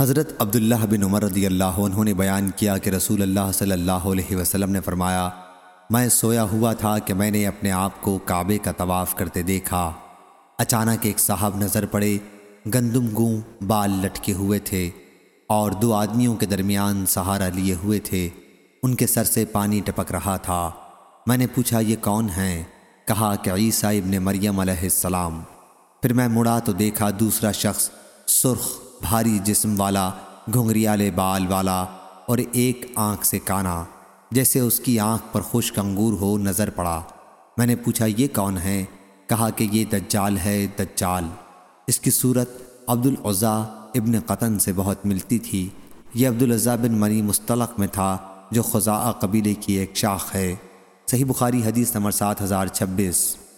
حضرت عبداللہ بن عمر رضی اللہ عنہ نے بیان کیا کہ رسول اللہ صلی اللہ علیہ وسلم نے فرمایا، میں سویا ہوا تھا کہ میں نے اپنے آپ کو کعبے کا طواف کرتے دیکھا۔ اچانک ایک صاحب نظر پڑے، گندم گوں بال لٹکے ہوئے تھے اور دو آدمیوں کے درمیان سہارا لیے ہوئے تھے۔ ان کے سر سے پانی ٹپک رہا تھا۔ میں نے پوچھا، یہ کون ہیں؟ کہا کہ عیسیٰ ابن مریم علیہ السلام۔ پھر میں مڑا تو دیکھا دوسرا شخص سرخ بھاری جسم والا، گھنگریالے بال والا اور ایک آنکھ سے کانا، جیسے اس کی آنکھ پر خشک انگور ہو نظر پڑا۔ میں نے پوچھا، یہ کون ہے؟ کہا کہ یہ دجال ہے، دجال۔ اس کی صورت عبدالعضا ابن قطن سے بہت ملتی تھی۔ یہ عبدالعضا بن منی مستلق میں تھا، جو خزاء قبیلے کی ایک شاخ ہے۔ صحیح بخاری حدیث نمبر سات ہزار چھبیس۔